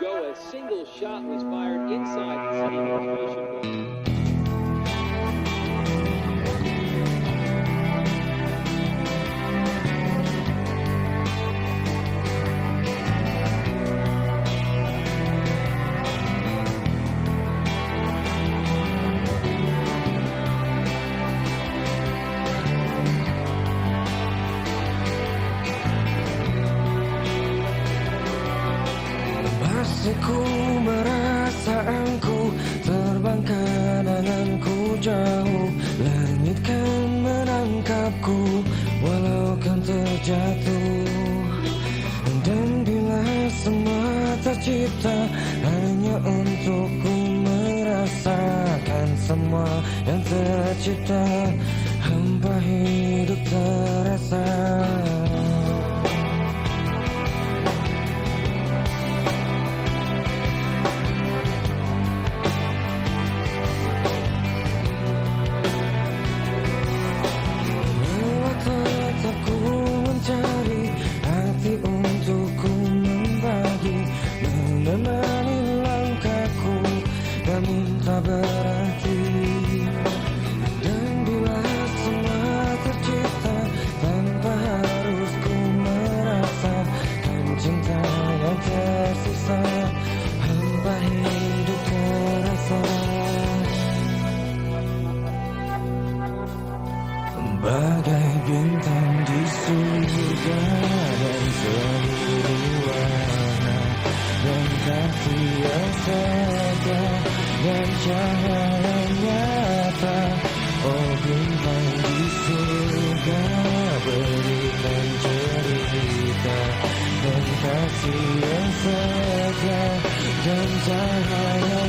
go. A single shot was fired inside the same formation. Terjatuh Dan bila semua tercipta hanya untukku merasakan semua yang tercipta. Hampa hidup terasa tak berarti Dan bila semua tercipta tanpa harus ku merasakan cinta yang tersisa Hampa hidup terasa. Bagai bintang dan cahaya nyata Oh bintang di surga berikan cerita Dan kasih yang segar dan cahaya